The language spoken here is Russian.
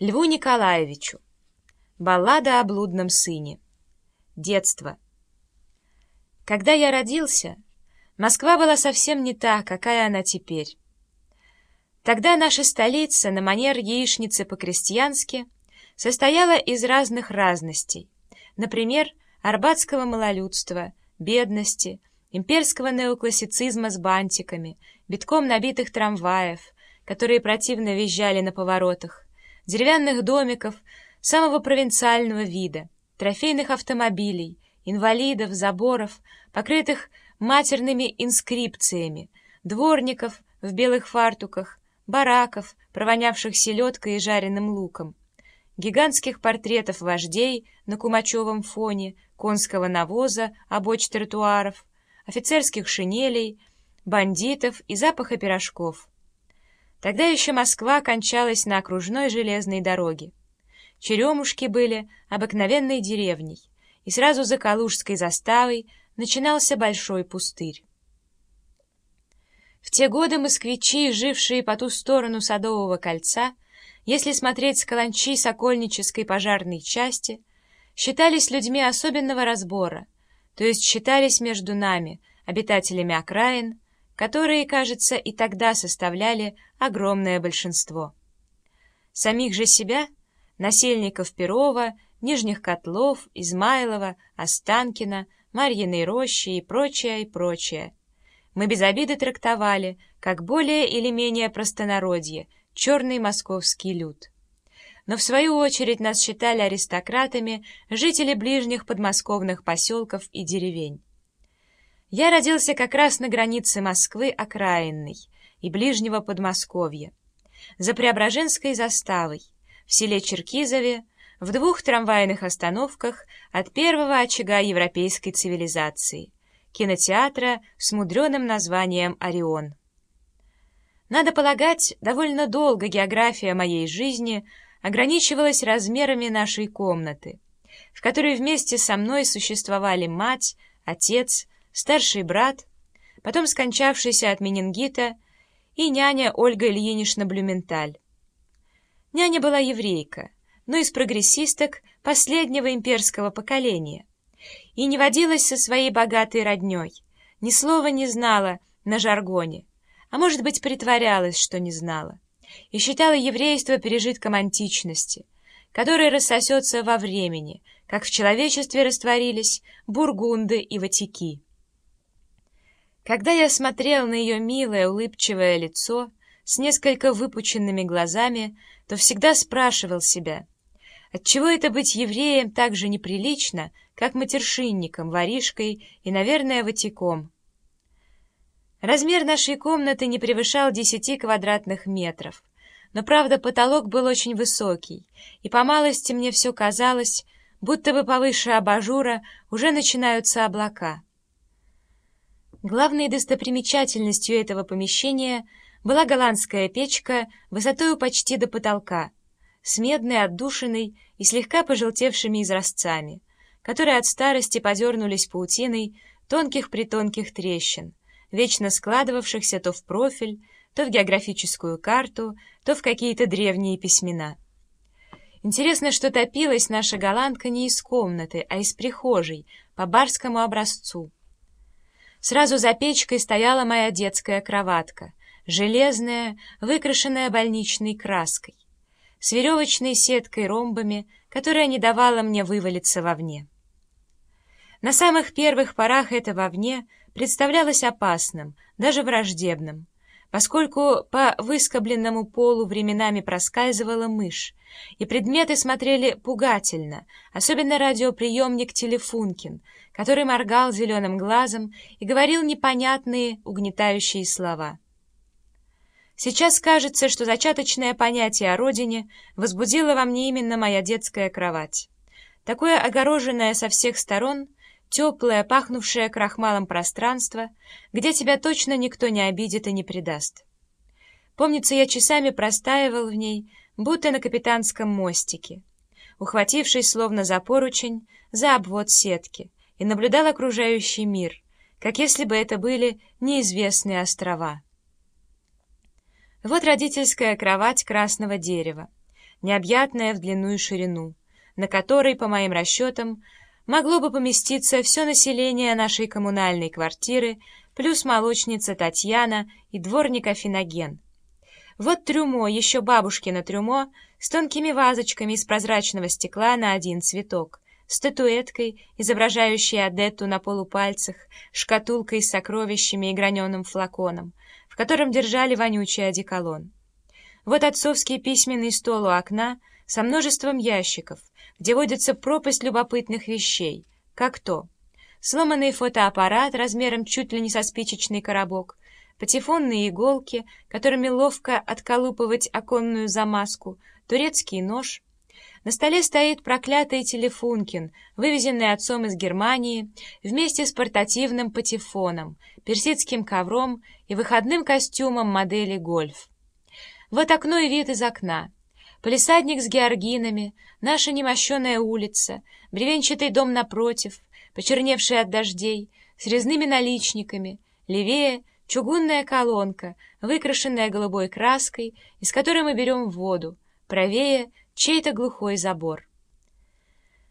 Льву Николаевичу. Баллада о блудном сыне. Детство. Когда я родился, Москва была совсем не та, какая она теперь. Тогда наша столица, на манер яичницы по-крестьянски, состояла из разных разностей, например, арбатского малолюдства, бедности, имперского неоклассицизма с бантиками, битком набитых трамваев, которые противно визжали на поворотах, деревянных домиков самого провинциального вида, трофейных автомобилей, инвалидов, заборов, покрытых матерными инскрипциями, дворников в белых фартуках, бараков, провонявших селедкой и жареным луком, гигантских портретов вождей на кумачевом фоне, конского навоза, обоч тротуаров, офицерских шинелей, бандитов и запаха пирожков. Тогда еще Москва кончалась на окружной железной дороге. Черемушки были обыкновенной деревней, и сразу за Калужской заставой начинался большой пустырь. В те годы москвичи, жившие по ту сторону Садового кольца, если смотреть с каланчи Сокольнической пожарной части, считались людьми особенного разбора, то есть считались между нами, обитателями окраин, которые, кажется, и тогда составляли огромное большинство. Самих же себя, насельников Перова, Нижних Котлов, Измайлова, Останкина, Марьиной рощи и прочее, и прочее, мы без обиды трактовали, как более или менее простонародье, черный московский люд. Но в свою очередь нас считали аристократами жители ближних подмосковных поселков и деревень. Я родился как раз на границе Москвы окраинной и ближнего Подмосковья, за Преображенской заставой, в селе Черкизове, в двух трамвайных остановках от первого очага европейской цивилизации, кинотеатра с мудреным названием «Орион». Надо полагать, довольно долго география моей жизни ограничивалась размерами нашей комнаты, в которой вместе со мной существовали мать, отец, старший брат, потом скончавшийся от менингита, и няня Ольга Ильинична Блюменталь. Няня была еврейка, но из прогрессисток последнего имперского поколения, и не водилась со своей богатой родней, ни слова не знала на жаргоне, а может быть притворялась, что не знала, и считала еврейство пережитком античности, которое рассосется во времени, как в человечестве растворились бургунды и ватики. Когда я смотрел на ее милое улыбчивое лицо с несколько выпученными глазами, то всегда спрашивал себя, отчего это быть евреем так же неприлично, как матершинником, воришкой и, наверное, ватиком. Размер нашей комнаты не превышал десяти квадратных метров, но, правда, потолок был очень высокий, и по малости мне все казалось, будто бы повыше абажура уже начинаются облака. Главной достопримечательностью этого помещения была голландская печка высотою почти до потолка, с медной отдушиной и слегка пожелтевшими изразцами, которые от старости подернулись паутиной тонких-притонких трещин, вечно складывавшихся то в профиль, то в географическую карту, то в какие-то древние письмена. Интересно, что топилась наша голландка не из комнаты, а из прихожей, по барскому образцу. Сразу за печкой стояла моя детская кроватка, железная, выкрашенная больничной краской, с веревочной сеткой ромбами, которая не давала мне вывалиться вовне. На самых первых порах это вовне представлялось опасным, даже враждебным, поскольку по выскобленному полу временами проскальзывала мышь, и предметы смотрели пугательно, особенно радиоприемник Телефункин, который моргал зеленым глазом и говорил непонятные угнетающие слова. Сейчас кажется, что зачаточное понятие о родине возбудило во мне именно моя детская кровать. Такое огороженное со всех сторон, теплое, пахнувшее крахмалом пространство, где тебя точно никто не обидит и не предаст. Помнится, я часами простаивал в ней, будто на капитанском мостике, ухватившись словно за поручень, за обвод сетки, и наблюдал окружающий мир, как если бы это были неизвестные острова. Вот родительская кровать красного дерева, необъятная в длину и ширину, на которой, по моим расчетам, могло бы поместиться все население нашей коммунальной квартиры, плюс молочница Татьяна и дворник Афиноген. Вот трюмо, еще бабушкино трюмо, с тонкими вазочками из прозрачного стекла на один цветок, статуэткой, изображающей Адетту на полупальцах, шкатулкой с сокровищами и граненым флаконом, в котором держали вонючий одеколон. Вот отцовский письменный стол у окна со множеством ящиков, где водится пропасть любопытных вещей, как то сломанный фотоаппарат размером чуть ли не со спичечный коробок, патефонные иголки, которыми ловко отколупывать оконную замазку, турецкий нож. На столе стоит проклятый телефункин, вывезенный отцом из Германии, вместе с портативным патефоном, персидским ковром и выходным костюмом модели «Гольф». Вот окно и вид из окна. Полисадник с георгинами, наша немощеная улица, бревенчатый дом напротив, почерневший от дождей, с резными наличниками, левее — чугунная колонка, выкрашенная голубой краской, из которой мы берем воду, правее — чей-то глухой забор.